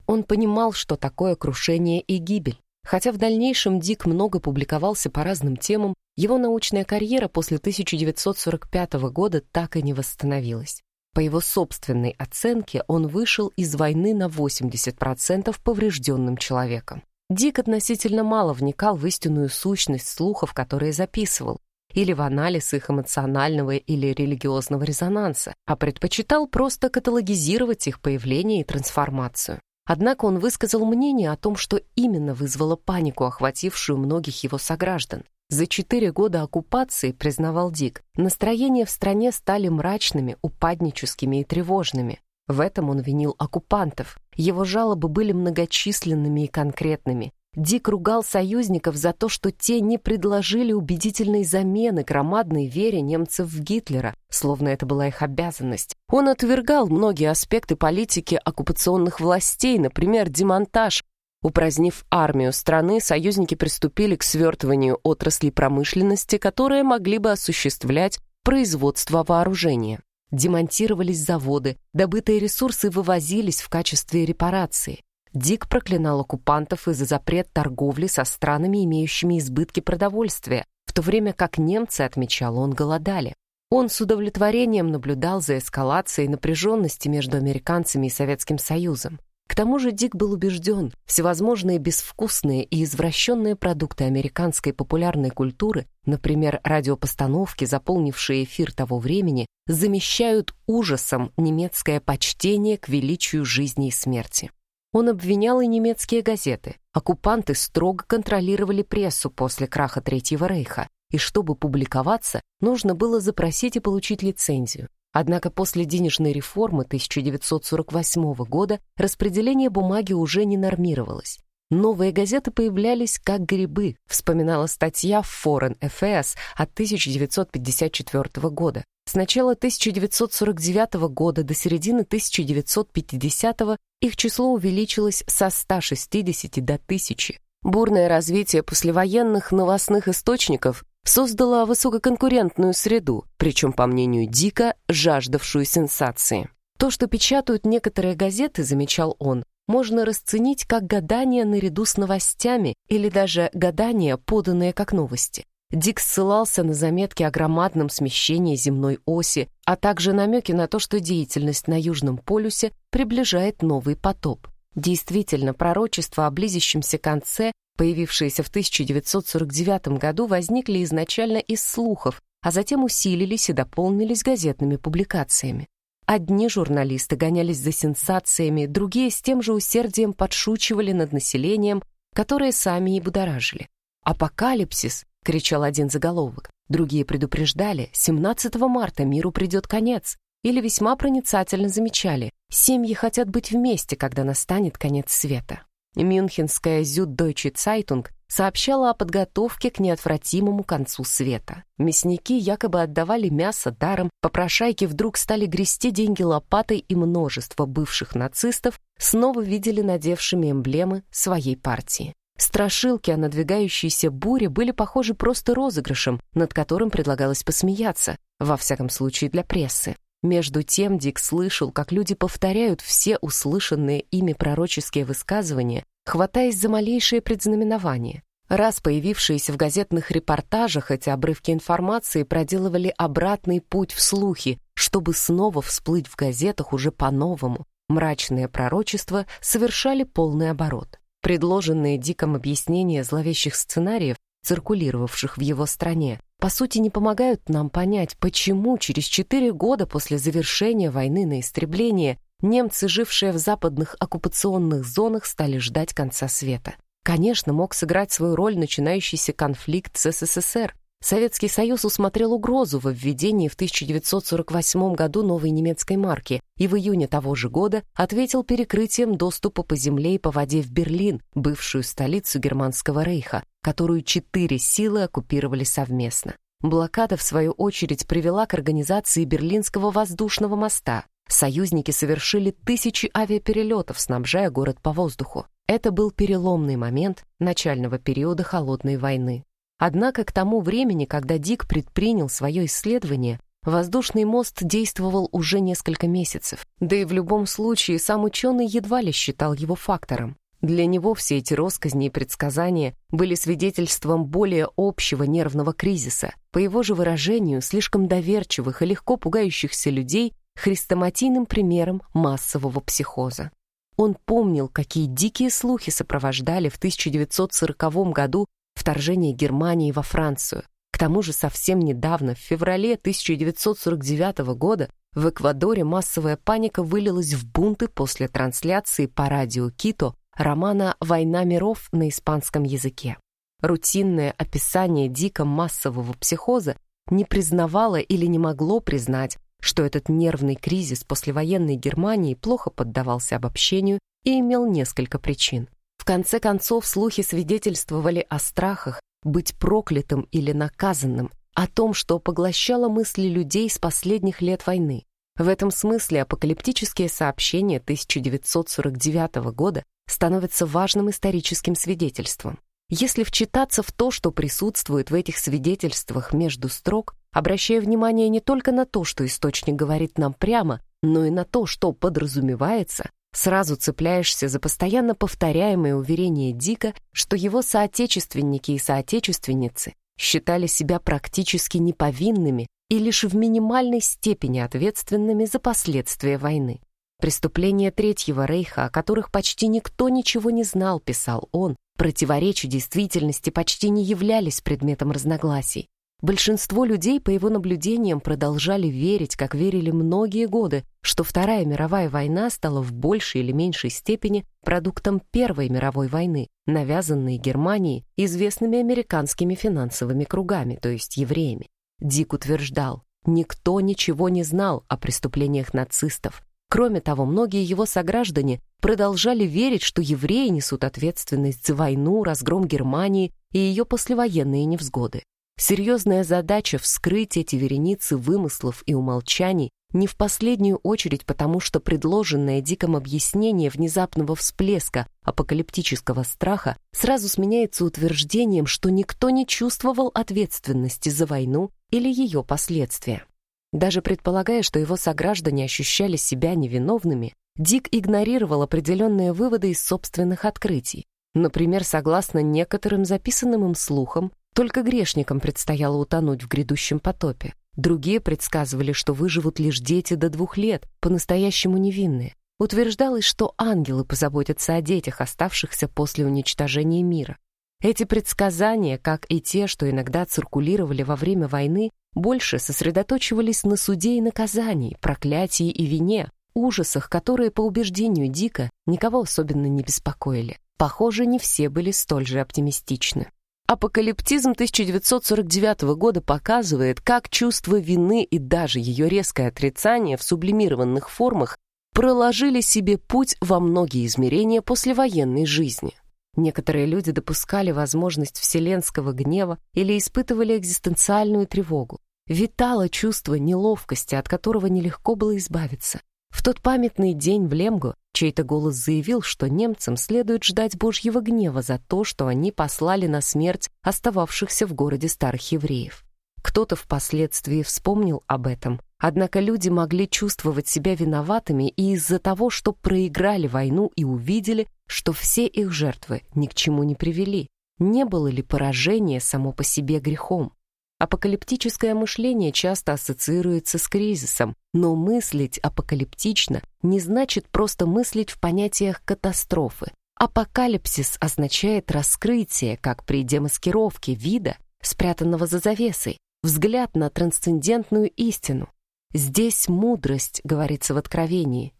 Speaker 1: Он понимал, что такое крушение и гибель. Хотя в дальнейшем Дик много публиковался по разным темам, его научная карьера после 1945 года так и не восстановилась. По его собственной оценке, он вышел из войны на 80% поврежденным человеком. Дик относительно мало вникал в истинную сущность слухов, которые записывал, или в анализ их эмоционального или религиозного резонанса, а предпочитал просто каталогизировать их появление и трансформацию. Однако он высказал мнение о том, что именно вызвало панику, охватившую многих его сограждан. За четыре года оккупации, признавал Дик, настроения в стране стали мрачными, упадническими и тревожными. В этом он винил оккупантов. Его жалобы были многочисленными и конкретными. Дик ругал союзников за то, что те не предложили убедительной замены громадной вере немцев в Гитлера, словно это была их обязанность. Он отвергал многие аспекты политики оккупационных властей, например, демонтаж. Упразднив армию страны, союзники приступили к свертыванию отраслей промышленности, которые могли бы осуществлять производство вооружения. Демонтировались заводы, добытые ресурсы вывозились в качестве репарации. Дик проклинал оккупантов из-за запрет торговли со странами, имеющими избытки продовольствия, в то время как немцы, отмечал он, голодали. Он с удовлетворением наблюдал за эскалацией напряженности между американцами и Советским Союзом. К тому же Дик был убежден, всевозможные безвкусные и извращенные продукты американской популярной культуры, например, радиопостановки, заполнившие эфир того времени, замещают ужасом немецкое почтение к величию жизни и смерти. Он обвинял и немецкие газеты. Оккупанты строго контролировали прессу после краха Третьего Рейха, и чтобы публиковаться, нужно было запросить и получить лицензию. Однако после денежной реформы 1948 года распределение бумаги уже не нормировалось. Новые газеты появлялись как грибы, вспоминала статья в Foreign Affairs от 1954 года. С начала 1949 года до середины 1950 их число увеличилось со 160 до 1000. Бурное развитие послевоенных новостных источников создало высококонкурентную среду, причем, по мнению Дика, жаждавшую сенсации. То, что печатают некоторые газеты, замечал он, можно расценить как гадание наряду с новостями или даже гадание, поданное как новости. Дик ссылался на заметки о громадном смещении земной оси, а также намеки на то, что деятельность на Южном полюсе приближает новый потоп. Действительно, пророчества о близящемся конце, появившиеся в 1949 году, возникли изначально из слухов, а затем усилились и дополнились газетными публикациями. Одни журналисты гонялись за сенсациями, другие с тем же усердием подшучивали над населением, которое сами и будоражили. «Апокалипсис!» — кричал один заголовок. Другие предупреждали, 17 марта миру придет конец. Или весьма проницательно замечали, семьи хотят быть вместе, когда настанет конец света. Мюнхенская Süddeutsche Zeitung сообщала о подготовке к неотвратимому концу света. Мясники якобы отдавали мясо даром, попрошайки вдруг стали грести деньги лопатой, и множество бывших нацистов снова видели надевшими эмблемы своей партии. Страшилки о надвигающейся буре были похожи просто розыгрышем, над которым предлагалось посмеяться, во всяком случае для прессы. Между тем Дик слышал, как люди повторяют все услышанные ими пророческие высказывания, хватаясь за малейшее предзнаменование. Раз появившиеся в газетных репортажах эти обрывки информации проделывали обратный путь в слухи, чтобы снова всплыть в газетах уже по-новому. Мрачные пророчества совершали полный оборот. Предложенные Диком объяснения зловещих сценариев, циркулировавших в его стране, по сути не помогают нам понять, почему через четыре года после завершения войны на истребление немцы, жившие в западных оккупационных зонах, стали ждать конца света. Конечно, мог сыграть свою роль начинающийся конфликт с СССР, Советский Союз усмотрел угрозу в введении в 1948 году новой немецкой марки и в июне того же года ответил перекрытием доступа по земле и по воде в Берлин, бывшую столицу Германского рейха, которую четыре силы оккупировали совместно. Блокада, в свою очередь, привела к организации Берлинского воздушного моста. Союзники совершили тысячи авиаперелетов, снабжая город по воздуху. Это был переломный момент начального периода Холодной войны. Однако к тому времени, когда Дик предпринял свое исследование, воздушный мост действовал уже несколько месяцев. Да и в любом случае сам ученый едва ли считал его фактором. Для него все эти росказни и предсказания были свидетельством более общего нервного кризиса, по его же выражению, слишком доверчивых и легко пугающихся людей хрестоматийным примером массового психоза. Он помнил, какие дикие слухи сопровождали в 1940 году вторжение Германии во Францию. К тому же совсем недавно, в феврале 1949 года, в Эквадоре массовая паника вылилась в бунты после трансляции по радио Кито романа «Война миров» на испанском языке. Рутинное описание дико массового психоза не признавало или не могло признать, что этот нервный кризис послевоенной Германии плохо поддавался обобщению и имел несколько причин конце концов, слухи свидетельствовали о страхах быть проклятым или наказанным, о том, что поглощало мысли людей с последних лет войны. В этом смысле апокалиптические сообщения 1949 года становятся важным историческим свидетельством. Если вчитаться в то, что присутствует в этих свидетельствах между строк, обращая внимание не только на то, что источник говорит нам прямо, но и на то, что подразумевается, Сразу цепляешься за постоянно повторяемое уверение Дика, что его соотечественники и соотечественницы считали себя практически неповинными и лишь в минимальной степени ответственными за последствия войны. Преступления Третьего Рейха, о которых почти никто ничего не знал, писал он, противоречия действительности почти не являлись предметом разногласий. Большинство людей, по его наблюдениям, продолжали верить, как верили многие годы, что Вторая мировая война стала в большей или меньшей степени продуктом Первой мировой войны, навязанной Германии известными американскими финансовыми кругами, то есть евреями. Дик утверждал, никто ничего не знал о преступлениях нацистов. Кроме того, многие его сограждане продолжали верить, что евреи несут ответственность за войну, разгром Германии и ее послевоенные невзгоды. Серьезная задача вскрыть эти вереницы вымыслов и умолчаний не в последнюю очередь потому, что предложенное Диком объяснение внезапного всплеска апокалиптического страха сразу сменяется утверждением, что никто не чувствовал ответственности за войну или ее последствия. Даже предполагая, что его сограждане ощущали себя невиновными, Дик игнорировал определенные выводы из собственных открытий. Например, согласно некоторым записанным им слухам, только грешникам предстояло утонуть в грядущем потопе. Другие предсказывали, что выживут лишь дети до двух лет, по-настоящему невинные. Утверждалось, что ангелы позаботятся о детях, оставшихся после уничтожения мира. Эти предсказания, как и те, что иногда циркулировали во время войны, больше сосредоточивались на суде и наказании, проклятии и вине, ужасах, которые, по убеждению Дика, никого особенно не беспокоили. Похоже, не все были столь же оптимистичны. Апокалиптизм 1949 года показывает, как чувство вины и даже ее резкое отрицание в сублимированных формах проложили себе путь во многие измерения послевоенной жизни. Некоторые люди допускали возможность вселенского гнева или испытывали экзистенциальную тревогу. Витало чувство неловкости, от которого нелегко было избавиться. В тот памятный день в Лемгу чей-то голос заявил, что немцам следует ждать Божьего гнева за то, что они послали на смерть остававшихся в городе старых евреев. Кто-то впоследствии вспомнил об этом, однако люди могли чувствовать себя виноватыми и из-за того, что проиграли войну и увидели, что все их жертвы ни к чему не привели. Не было ли поражение само по себе грехом? Апокалиптическое мышление часто ассоциируется с кризисом, но мыслить апокалиптично не значит просто мыслить в понятиях катастрофы. Апокалипсис означает раскрытие, как при демаскировке вида, спрятанного за завесой, взгляд на трансцендентную истину. Здесь мудрость, говорится в Откровении.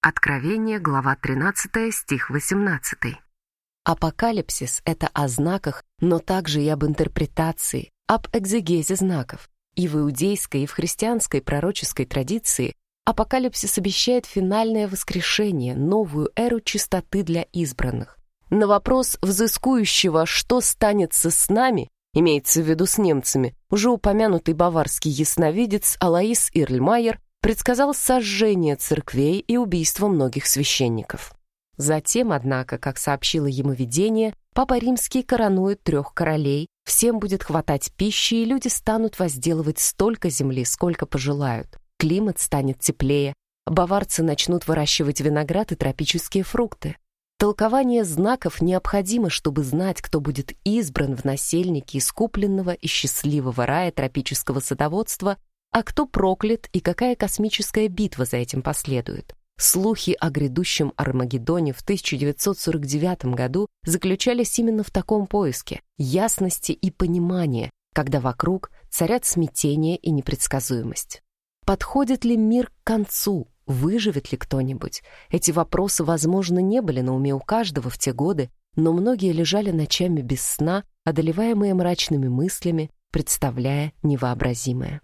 Speaker 1: Откровение, глава 13, стих 18. Апокалипсис — это о знаках, но также и об интерпретации, об экзегезе знаков. И в иудейской, и в христианской пророческой традиции апокалипсис обещает финальное воскрешение, новую эру чистоты для избранных. На вопрос взыскующего «что станется с нами?» имеется в виду с немцами, уже упомянутый баварский ясновидец Алаис Ирльмайер предсказал сожжение церквей и убийство многих священников. Затем, однако, как сообщило ему видение, Папа Римский коронует трех королей, всем будет хватать пищи, и люди станут возделывать столько земли, сколько пожелают. Климат станет теплее, баварцы начнут выращивать виноград и тропические фрукты. Толкование знаков необходимо, чтобы знать, кто будет избран в насельники искупленного и счастливого рая тропического садоводства, а кто проклят и какая космическая битва за этим последует. Слухи о грядущем Армагеддоне в 1949 году заключались именно в таком поиске — ясности и понимания, когда вокруг царят смятение и непредсказуемость. Подходит ли мир к концу? Выживет ли кто-нибудь? Эти вопросы, возможно, не были на уме у каждого в те годы, но многие лежали ночами без сна, одолеваемые мрачными мыслями, представляя невообразимое.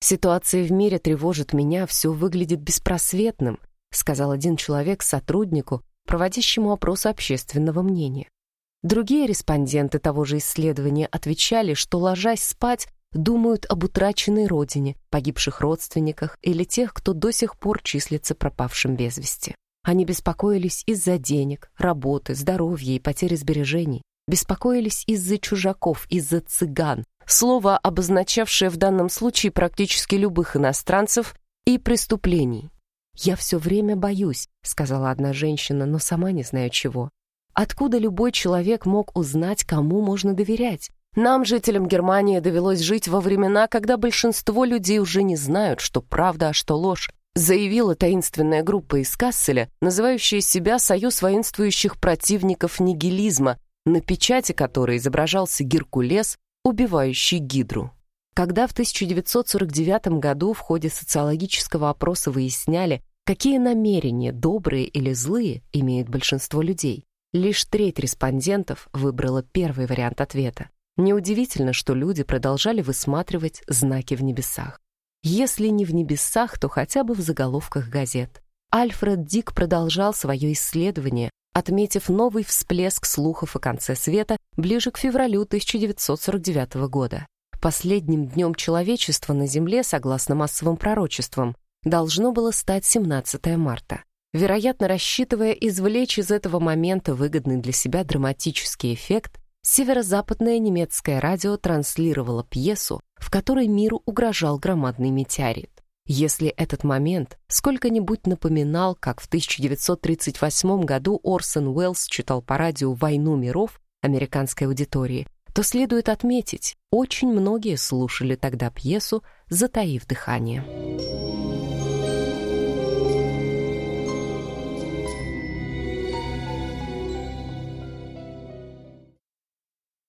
Speaker 1: «Ситуация в мире тревожит меня, все выглядит беспросветным», сказал один человек сотруднику, проводящему опрос общественного мнения. Другие респонденты того же исследования отвечали, что, ложась спать, думают об утраченной родине, погибших родственниках или тех, кто до сих пор числится пропавшим без вести. Они беспокоились из-за денег, работы, здоровья и потери сбережений, беспокоились из-за чужаков, из-за цыган, слово, обозначавшее в данном случае практически любых иностранцев и преступлений. «Я все время боюсь», — сказала одна женщина, но сама не знаю чего. Откуда любой человек мог узнать, кому можно доверять? Нам, жителям Германии, довелось жить во времена, когда большинство людей уже не знают, что правда, а что ложь, заявила таинственная группа из Касселя, называющая себя «Союз воинствующих противников нигилизма», на печати которой изображался Геркулес, убивающий Гидру. Когда в 1949 году в ходе социологического опроса выясняли, какие намерения, добрые или злые, имеет большинство людей, лишь треть респондентов выбрала первый вариант ответа. Неудивительно, что люди продолжали высматривать знаки в небесах. Если не в небесах, то хотя бы в заголовках газет. Альфред Дик продолжал свое исследование, отметив новый всплеск слухов о конце света ближе к февралю 1949 года. Последним днем человечества на Земле, согласно массовым пророчествам, должно было стать 17 марта. Вероятно, рассчитывая извлечь из этого момента выгодный для себя драматический эффект, северо-западное немецкое радио транслировало пьесу, в которой миру угрожал громадный метеорит. Если этот момент сколько-нибудь напоминал, как в 1938 году Орсон Уэллс читал по радио «Войну миров» американской аудитории, то следует отметить, очень многие слушали тогда пьесу, затаив дыхание.